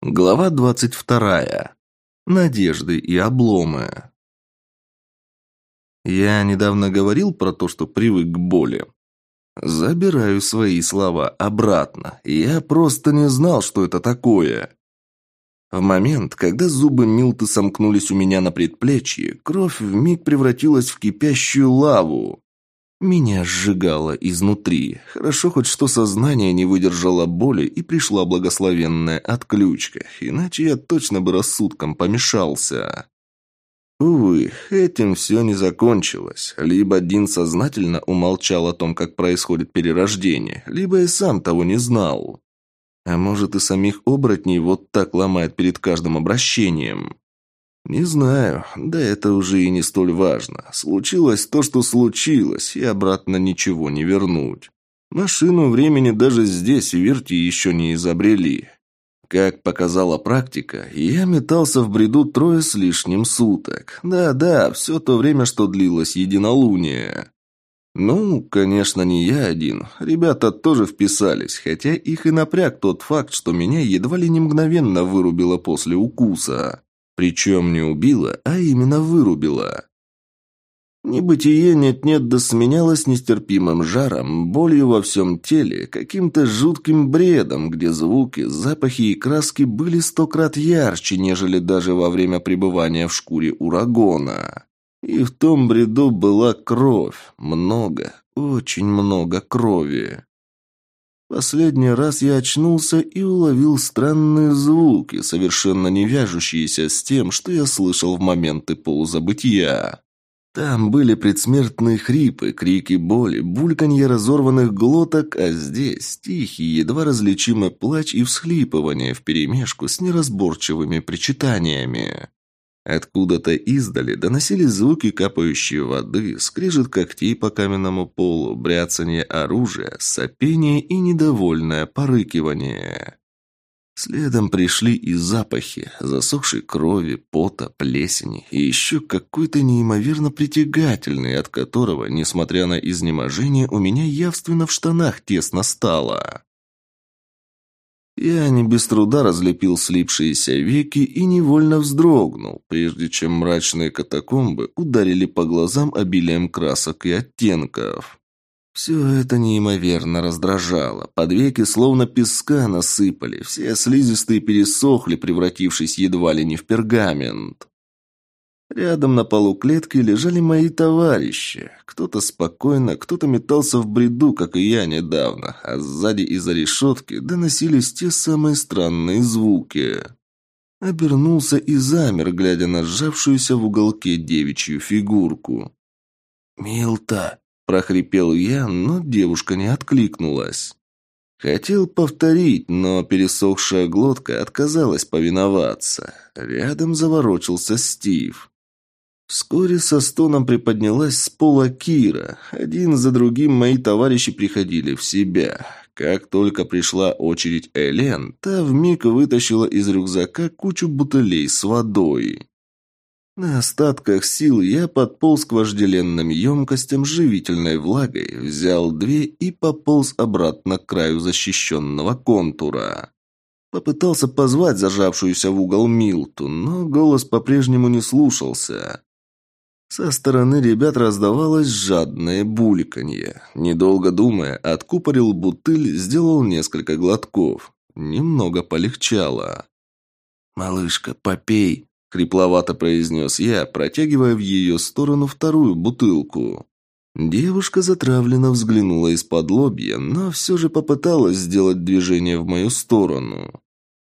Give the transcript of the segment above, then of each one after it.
Глава двадцать вторая. Надежды и обломы. Я недавно говорил про то, что привык к боли. Забираю свои слова обратно. Я просто не знал, что это такое. В момент, когда зубы Милты сомкнулись у меня на предплечье, кровь вмиг превратилась в кипящую лаву. Меня сжигало изнутри. Хорошо хоть что сознание не выдержало боли и пришла благословенная отключка, иначе я точно бы рассудком помешался. Увы, этим все не закончилось. Либо Дин сознательно умолчал о том, как происходит перерождение, либо и сам того не знал. А может и самих оборотней вот так ломает перед каждым обращением. «Не знаю. Да это уже и не столь важно. Случилось то, что случилось, и обратно ничего не вернуть. Машину времени даже здесь, в Вирте, еще не изобрели. Как показала практика, я метался в бреду трое с лишним суток. Да-да, все то время, что длилось единолуние. Ну, конечно, не я один. Ребята тоже вписались, хотя их и напряг тот факт, что меня едва ли не мгновенно вырубило после укуса. Причем не убила, а именно вырубила. Небытие нет-нет да сменялось нестерпимым жаром, болью во всем теле, каким-то жутким бредом, где звуки, запахи и краски были сто крат ярче, нежели даже во время пребывания в шкуре урагона. И в том бреду была кровь. Много, очень много крови. Последний раз я очнулся и уловил странные звуки, совершенно не вяжущиеся с тем, что я слышал в моменты полузабытия. Там были предсмертные хрипы, крики боли, бульканье разорванных глоток, а здесь тихий, едва различимый плач и всхлипывание вперемешку с неразборчивыми причитаниями. Откуда-то издали доносились звуки капающей воды, скрежет когтей по каменному полу, бряцание оружия, сопение и недовольное порыкивание. Следом пришли и запахи, засохшей крови, пота, плесени и еще какой-то неимоверно притягательный, от которого, несмотря на изнеможение, у меня явственно в штанах тесно стало. Я не без труда разлепил слипшиеся веки и невольно вздрогнул, прежде чем мрачные катакомбы ударили по глазам обилием красок и оттенков. Все это неимоверно раздражало. Под веки словно песка насыпали, все слизистые пересохли, превратившись едва ли не в пергамент. Рядом на полу клетки лежали мои товарищи. Кто-то спокойно, кто-то метался в бреду, как и я недавно, а сзади из-за решетки доносились те самые странные звуки. Обернулся и замер, глядя на сжавшуюся в уголке девичью фигурку. «Милта!» – прохрипел я, но девушка не откликнулась. Хотел повторить, но пересохшая глотка отказалась повиноваться. Рядом заворочился Стив. Вскоре со стоном приподнялась с пола Кира. Один за другим мои товарищи приходили в себя. Как только пришла очередь Элен, та вмиг вытащила из рюкзака кучу бутылей с водой. На остатках сил я подполз к вожделенным емкостям живительной влагой, взял две и пополз обратно к краю защищенного контура. Попытался позвать зажавшуюся в угол Милту, но голос по-прежнему не слушался. Со стороны ребят раздавалось жадное бульканье. Недолго думая, откупорил бутыль, сделал несколько глотков. Немного полегчало. «Малышка, попей!» – хрипловато произнес я, протягивая в ее сторону вторую бутылку. Девушка затравленно взглянула из-под лобья, но все же попыталась сделать движение в мою сторону.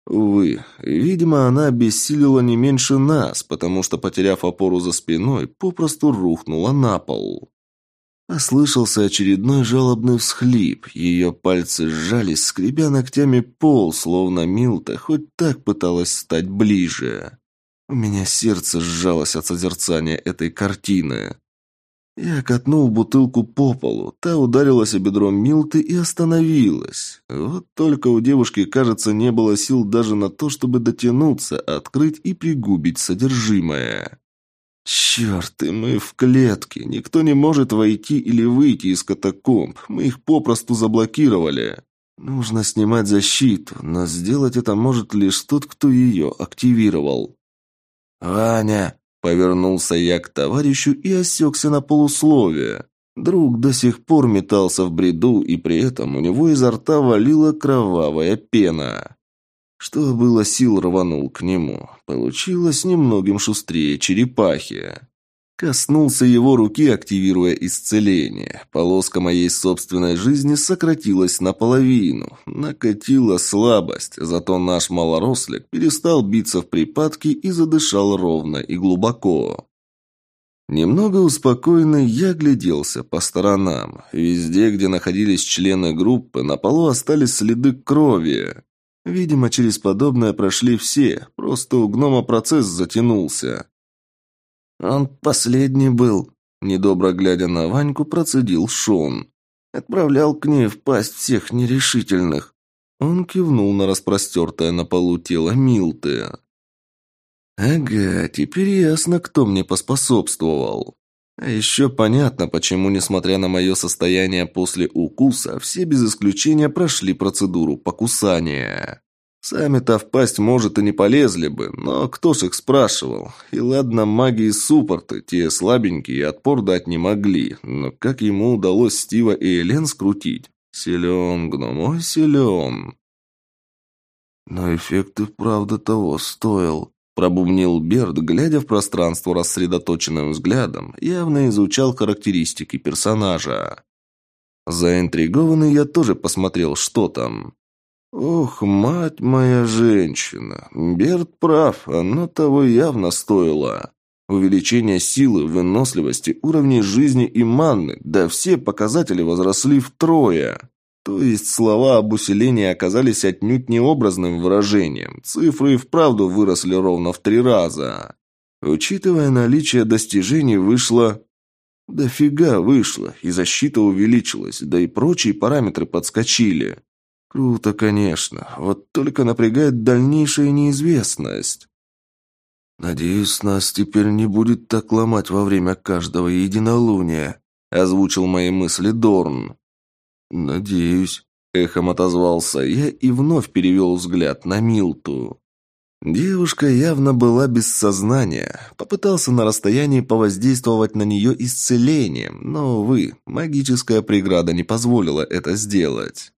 Увы, видимо, она обессилила не меньше нас, потому что, потеряв опору за спиной, попросту рухнула на пол. Послышался очередной жалобный всхлип. Ее пальцы сжались, скребя ногтями пол, словно Милта хоть так пыталась стать ближе. У меня сердце сжалось от созерцания этой картины. Я катнул бутылку по полу, та ударилась о бедро Милты и остановилась. Вот только у девушки, кажется, не было сил даже на то, чтобы дотянуться, открыть и пригубить содержимое. «Черт, и мы в клетке. Никто не может войти или выйти из катакомб. Мы их попросту заблокировали». Нужно снимать защиту, но сделать это может лишь тот, кто ее активировал. «Ваня!» – повернулся я к товарищу и осекся на полусловие. Друг до сих пор метался в бреду, и при этом у него изо рта валила кровавая пена. Что было сил, рванул к нему. Получилось немногим шустрее черепахи. Коснулся его руки, активируя исцеление. Полоска моей собственной жизни сократилась наполовину. Накатила слабость, зато наш малорослик перестал биться в припадке и задышал ровно и глубоко. Немного успокоенный, я гляделся по сторонам. Везде, где находились члены группы, на полу остались следы крови. Видимо, через подобное прошли все, просто у гнома процесс затянулся. «Он последний был», – недобро глядя на Ваньку, процедил Шон. «Отправлял к ней в пасть всех нерешительных». Он кивнул на распростертое на полу тело Милты. «Ага, теперь ясно, кто мне поспособствовал». А еще понятно, почему, несмотря на мое состояние после укуса, все без исключения прошли процедуру покусания. Сами-то впасть, может, и не полезли бы, но кто ж их спрашивал? И ладно, маги и суппорты, те слабенькие, отпор дать не могли. Но как ему удалось Стива и Элен скрутить? Силен, гном, ой, силен. Но эффект и вправду того стоил. Пробумнил Берд, глядя в пространство рассредоточенным взглядом, явно изучал характеристики персонажа. Заинтригованный я тоже посмотрел, что там. «Ох, мать моя женщина! Берт прав, оно того явно стоило. Увеличение силы, выносливости, уровней жизни и манны, да все показатели возросли втрое. То есть слова об усилении оказались отнюдь не образным выражением. Цифры и вправду выросли ровно в три раза. Учитывая наличие достижений, вышло... Дофига вышло, и защита увеличилась, да и прочие параметры подскочили. Круто, конечно. Вот только напрягает дальнейшая неизвестность. «Надеюсь, нас теперь не будет так ломать во время каждого единолуния», — озвучил мои мысли Дорн. «Надеюсь», — эхом отозвался я и вновь перевел взгляд на Милту. Девушка явно была без сознания. Попытался на расстоянии повоздействовать на нее исцелением, но, увы, магическая преграда не позволила это сделать.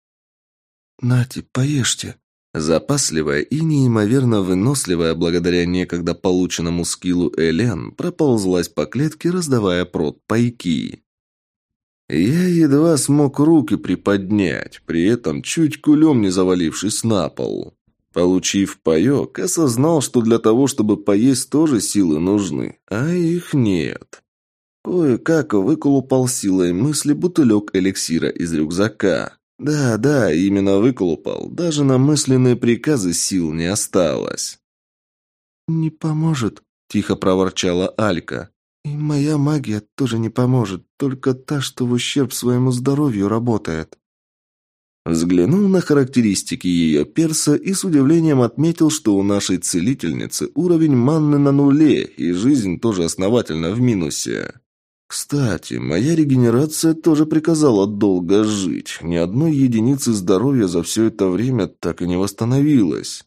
«Нате, поешьте». Запасливая и неимоверно выносливая благодаря некогда полученному скиллу Элен проползлась по клетке, раздавая прот пайки. Я едва смог руки приподнять, при этом чуть кулем не завалившись на пол. Получив паек, осознал, что для того, чтобы поесть, тоже силы нужны, а их нет. Кое-как выколупал силой мысли бутылек эликсира из рюкзака. Да, да, именно выколупал. Даже на мысленные приказы сил не осталось. «Не поможет», — тихо проворчала Алька. «И моя магия тоже не поможет, только та, что в ущерб своему здоровью работает». Взглянул на характеристики ее перса и с удивлением отметил, что у нашей целительницы уровень манны на нуле, и жизнь тоже основательно в минусе. Кстати, моя регенерация тоже приказала долго жить. Ни одной единицы здоровья за все это время так и не восстановилась.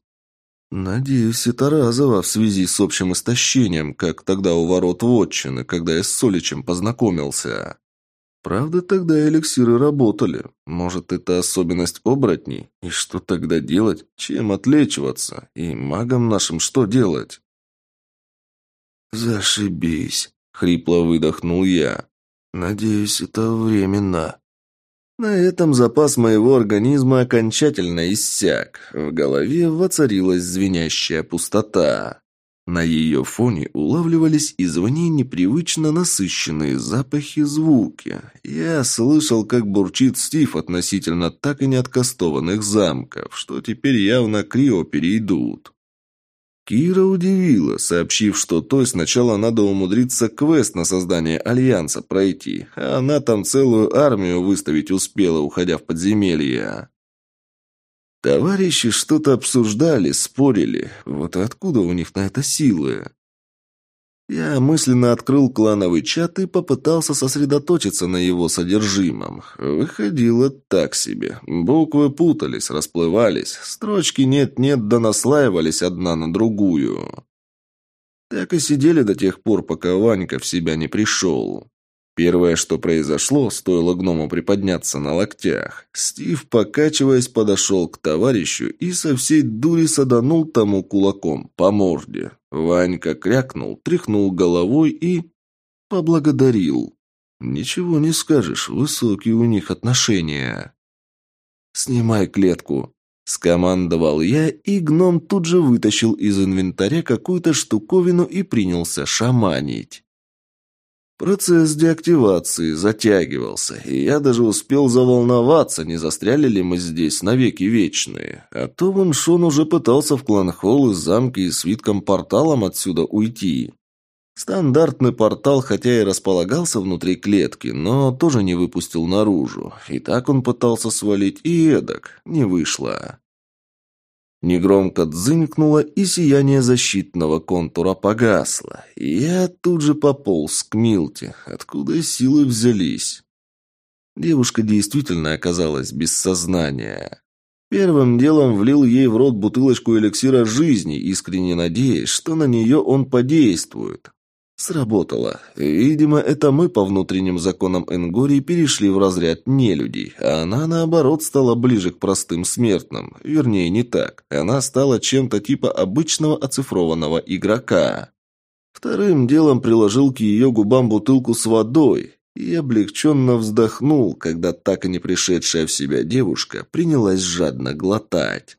Надеюсь, это разово в связи с общим истощением, как тогда у ворот вотчины, когда я с Соличем познакомился. Правда, тогда эликсиры работали. Может, это особенность оборотней? И что тогда делать? Чем отлечиваться? И магам нашим что делать? Зашибись. Хрипло выдохнул я. «Надеюсь, это временно». На этом запас моего организма окончательно иссяк. В голове воцарилась звенящая пустота. На ее фоне улавливались извне непривычно насыщенные запахи звуки. Я слышал, как бурчит Стив относительно так и не откастованных замков, что теперь явно Крио перейдут. Кира удивила, сообщив, что той сначала надо умудриться квест на создание Альянса пройти, а она там целую армию выставить успела, уходя в подземелье. Товарищи что-то обсуждали, спорили. Вот откуда у них на это силы? Я мысленно открыл клановый чат и попытался сосредоточиться на его содержимом. Выходило так себе. Буквы путались, расплывались. Строчки нет-нет да наслаивались одна на другую. Так и сидели до тех пор, пока Ванька в себя не пришел. Первое, что произошло, стоило гному приподняться на локтях. Стив, покачиваясь, подошел к товарищу и со всей дури саданул тому кулаком по морде. Ванька крякнул, тряхнул головой и... поблагодарил. «Ничего не скажешь, высокие у них отношения». «Снимай клетку», — скомандовал я, и гном тут же вытащил из инвентаря какую-то штуковину и принялся шаманить. Процесс деактивации затягивался, и я даже успел заволноваться, не застряли ли мы здесь навеки вечные. А то вон Шон уже пытался в кланхолл из замки и свитком порталом отсюда уйти. Стандартный портал, хотя и располагался внутри клетки, но тоже не выпустил наружу. И так он пытался свалить, и эдак. Не вышло. Негромко дзынькнуло, и сияние защитного контура погасло. я тут же пополз к Милте, откуда силы взялись. Девушка действительно оказалась без сознания. Первым делом влил ей в рот бутылочку эликсира жизни, искренне надеясь, что на нее он подействует. Сработало. Видимо, это мы по внутренним законам Энгории перешли в разряд нелюдей, а она, наоборот, стала ближе к простым смертным. Вернее, не так. Она стала чем-то типа обычного оцифрованного игрока. Вторым делом приложил к ее губам бутылку с водой и облегченно вздохнул, когда так и не пришедшая в себя девушка принялась жадно глотать.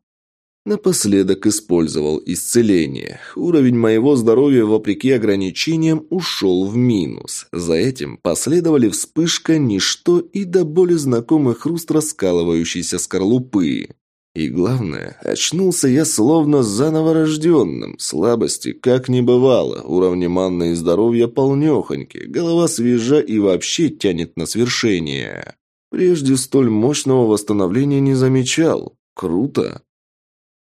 Напоследок использовал исцеление. Уровень моего здоровья, вопреки ограничениям, ушел в минус. За этим последовали вспышка, ничто и до боли знакомый хруст раскалывающейся скорлупы. И главное, очнулся я словно заново рожденным. Слабости как не бывало, уровни манны и здоровья полнехоньки, голова свежа и вообще тянет на свершение. Прежде столь мощного восстановления не замечал. Круто.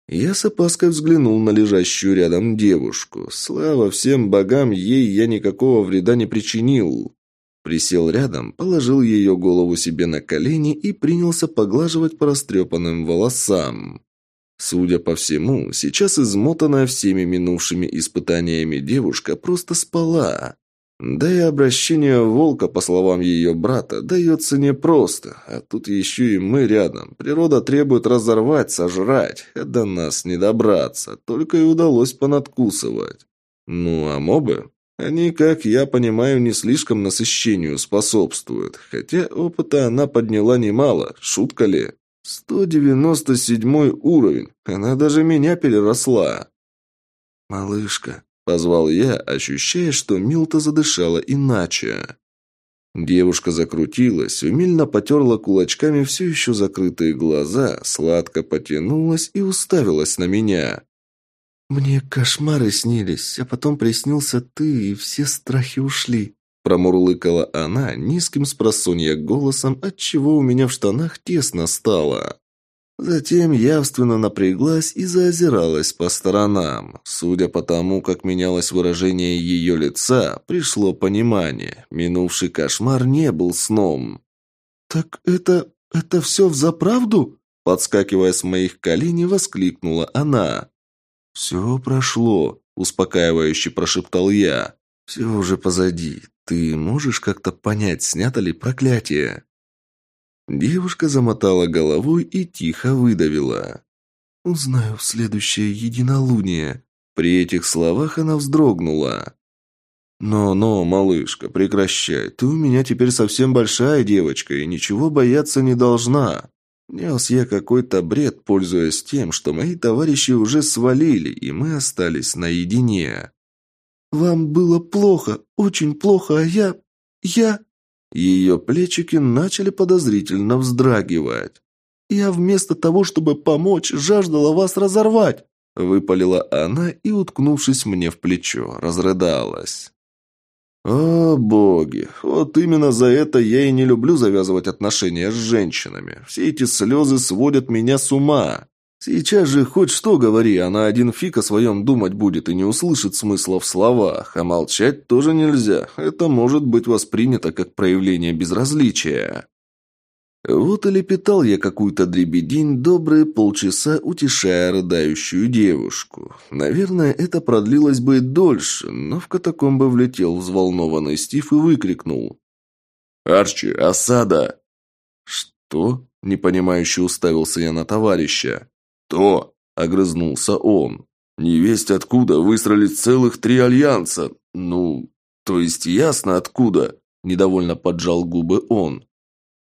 Я с опаской взглянул на лежащую рядом девушку. Слава всем богам, ей я никакого вреда не причинил. Присел рядом, положил ее голову себе на колени и принялся поглаживать по растрепанным волосам. Судя по всему, сейчас измотанная всеми минувшими испытаниями девушка просто спала. Да и обращение волка, по словам ее брата, дается непросто, а тут еще и мы рядом. Природа требует разорвать, сожрать, а до нас не добраться, только и удалось понадкусывать. Ну, а мобы? Они, как я понимаю, не слишком насыщению способствуют, хотя опыта она подняла немало, шутка ли? 197 уровень, она даже меня переросла. «Малышка», Позвал я, ощущая, что Милта задышала иначе. Девушка закрутилась, умильно потерла кулачками все еще закрытые глаза, сладко потянулась и уставилась на меня. «Мне кошмары снились, а потом приснился ты, и все страхи ушли», промурлыкала она низким спросонья голосом, отчего у меня в штанах тесно стало. Затем явственно напряглась и заозиралась по сторонам. Судя по тому, как менялось выражение ее лица, пришло понимание. Минувший кошмар не был сном. «Так это... это все взаправду?» Подскакивая с моих коленей, воскликнула она. «Все прошло», – успокаивающе прошептал я. «Все уже позади. Ты можешь как-то понять, снято ли проклятие?» Девушка замотала головой и тихо выдавила. «Узнаю в следующее единолуние». При этих словах она вздрогнула. «Но-но, малышка, прекращай. Ты у меня теперь совсем большая девочка и ничего бояться не должна». Нес я какой-то бред, пользуясь тем, что мои товарищи уже свалили, и мы остались наедине. «Вам было плохо, очень плохо, а я... я...» Ее плечики начали подозрительно вздрагивать. «Я вместо того, чтобы помочь, жаждала вас разорвать!» Выпалила она и, уткнувшись мне в плечо, разрыдалась. «О, боги! Вот именно за это я и не люблю завязывать отношения с женщинами. Все эти слезы сводят меня с ума. Сейчас же хоть что говори, она один фиг о своем думать будет и не услышит смысла в словах, а молчать тоже нельзя. Это может быть воспринято как проявление безразличия. Вот и лепетал я какую-то дребедень добрые полчаса, утешая рыдающую девушку. Наверное, это продлилось бы и дольше, но в катакомбы влетел взволнованный Стив и выкрикнул. «Арчи, осада!» «Что?» – непонимающе уставился я на товарища. «То!» – огрызнулся он. «Невесть откуда выстроились целых три альянса. Ну, то есть ясно откуда?» – недовольно поджал губы он.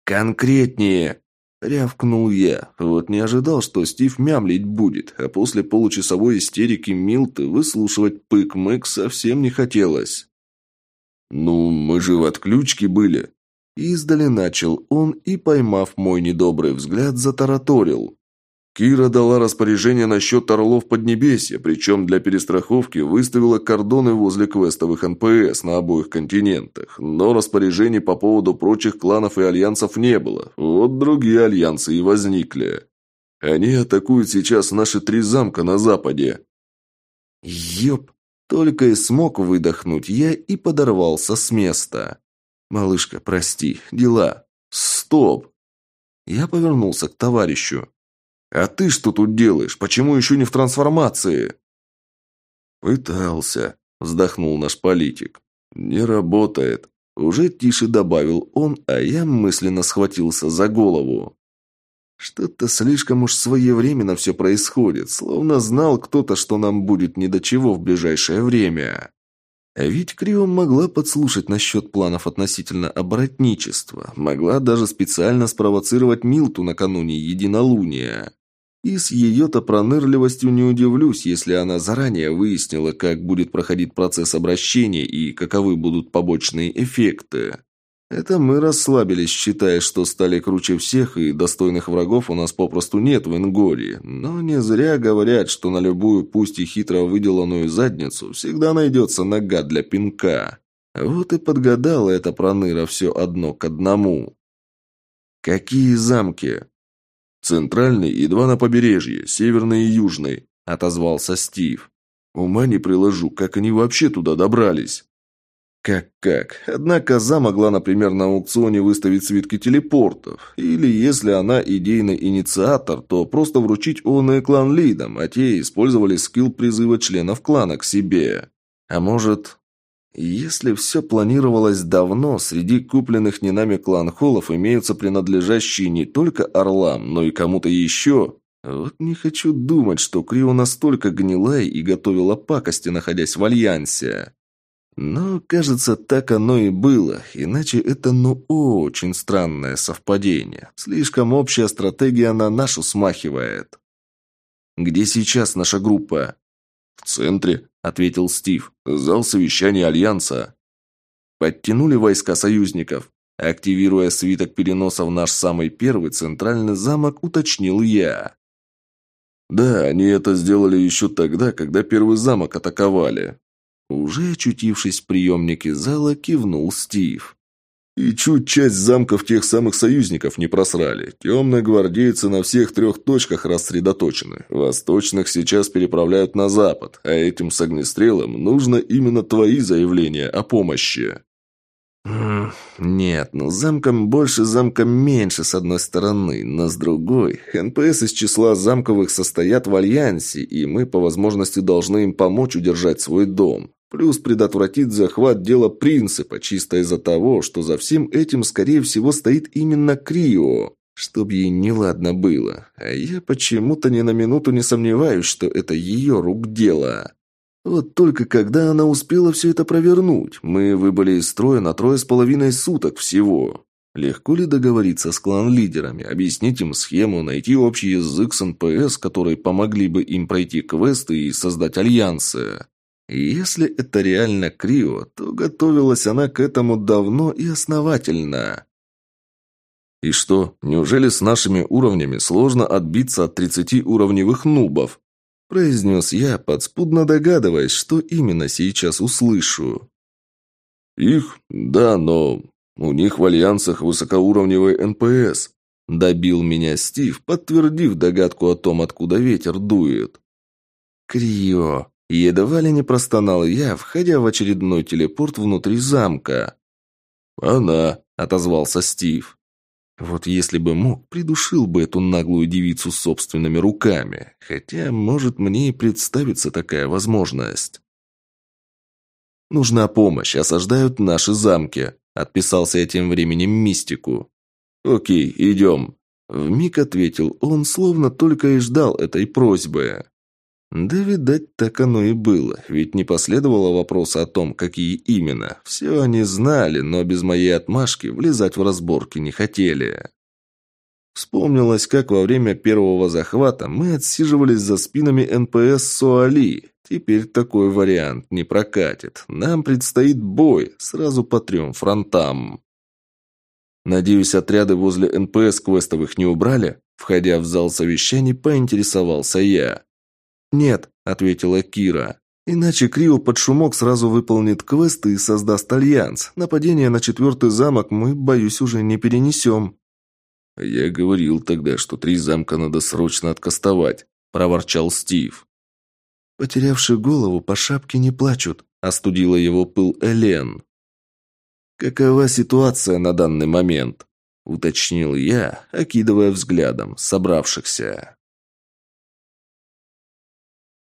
«Конкретнее!» – рявкнул я. Вот не ожидал, что Стив мямлить будет, а после получасовой истерики Милты выслушивать пык-мык совсем не хотелось. «Ну, мы же в отключке были!» Издали начал он и, поймав мой недобрый взгляд, затараторил. Кира дала распоряжение насчет Орлов Поднебесья, причем для перестраховки выставила кордоны возле квестовых НПС на обоих континентах. Но распоряжений по поводу прочих кланов и альянсов не было. Вот другие альянсы и возникли. Они атакуют сейчас наши три замка на западе. Ёп! Только и смог выдохнуть я и подорвался с места. «Малышка, прости, дела. Стоп!» Я повернулся к товарищу. «А ты что тут делаешь? Почему еще не в трансформации?» «Пытался», – вздохнул наш политик. «Не работает». Уже тише добавил он, а я мысленно схватился за голову. Что-то слишком уж своевременно все происходит, словно знал кто-то, что нам будет ни до чего в ближайшее время. А ведь Крио могла подслушать насчет планов относительно оборотничества, могла даже специально спровоцировать Милту накануне единолуния. И с ее-то пронырливостью не удивлюсь, если она заранее выяснила, как будет проходить процесс обращения и каковы будут побочные эффекты. Это мы расслабились, считая, что стали круче всех, и достойных врагов у нас попросту нет в Ингории. Но не зря говорят, что на любую, пусть и хитро выделанную задницу, всегда найдется нога для пинка. Вот и подгадала эта проныра все одно к одному. «Какие замки?» «Центральный и два на побережье, северный и южный», – отозвался Стив. «Ума не приложу, как они вообще туда добрались?» Как-как. Одна коза могла, например, на аукционе выставить свитки телепортов. Или, если она идейный инициатор, то просто вручить он клан лидам, а те использовали скилл призыва членов клана к себе. А может, если все планировалось давно, среди купленных не нами клан-холлов имеются принадлежащие не только орлам, но и кому-то еще. Вот не хочу думать, что Крио настолько гнила и готовила пакости, находясь в Альянсе. Но, кажется, так оно и было, иначе это ну очень странное совпадение. Слишком общая стратегия на нашу смахивает. «Где сейчас наша группа?» «В центре», — ответил Стив. «Зал совещания Альянса». Подтянули войска союзников. Активируя свиток переноса в наш самый первый центральный замок, уточнил я. «Да, они это сделали еще тогда, когда первый замок атаковали». Уже очутившись в приемнике зала, кивнул Стив. И чуть часть замков тех самых союзников не просрали. Темные гвардейцы на всех трех точках рассредоточены. Восточных сейчас переправляют на запад, а этим с огнестрелом нужно именно твои заявления о помощи. Нет, ну замком больше, замком меньше с одной стороны, но с другой. НПС из числа замковых состоят в альянсе, и мы по возможности должны им помочь удержать свой дом. Плюс предотвратить захват дела принципа, чисто из-за того, что за всем этим, скорее всего, стоит именно Крио. Чтоб ей неладно было. А я почему-то ни на минуту не сомневаюсь, что это ее рук дело. Вот только когда она успела все это провернуть, мы выбыли из строя на трое с половиной суток всего. Легко ли договориться с клан-лидерами, объяснить им схему, найти общий язык с НПС, которые помогли бы им пройти квесты и создать альянсы? Если это реально Крио, то готовилась она к этому давно и основательно. И что, неужели с нашими уровнями сложно отбиться от 30 уровневых нубов? произнес я, подспудно догадываясь, что именно сейчас услышу. «Их? Да, но у них в альянсах высокоуровневый НПС», Добил меня Стив, подтвердив догадку о том, откуда ветер дует. Крио. Едва ли не простонал я, входя в очередной телепорт внутри замка. «Она», — отозвался Стив. Вот если бы мог, придушил бы эту наглую девицу собственными руками. Хотя, может, мне и представится такая возможность. «Нужна помощь, осаждают наши замки», — отписался я тем временем мистику. «Окей, идем», — вмиг ответил он, словно только и ждал этой просьбы. Да, видать, так оно и было, ведь не последовало вопроса о том, какие именно. Все они знали, но без моей отмашки влезать в разборки не хотели. Вспомнилось, как во время первого захвата мы отсиживались за спинами НПС Суали. Теперь такой вариант не прокатит. Нам предстоит бой сразу по трем фронтам. Надеюсь, отряды возле НПС квестовых не убрали? Входя в зал совещаний, поинтересовался я. «Нет», — ответила Кира. «Иначе Крио под шумок сразу выполнит квесты и создаст альянс. Нападение на четвертый замок мы, боюсь, уже не перенесем». «Я говорил тогда, что три замка надо срочно откастовать», — проворчал Стив. «Потерявший голову по шапке не плачут», — остудила его пыл Элен. «Какова ситуация на данный момент?» — уточнил я, окидывая взглядом собравшихся.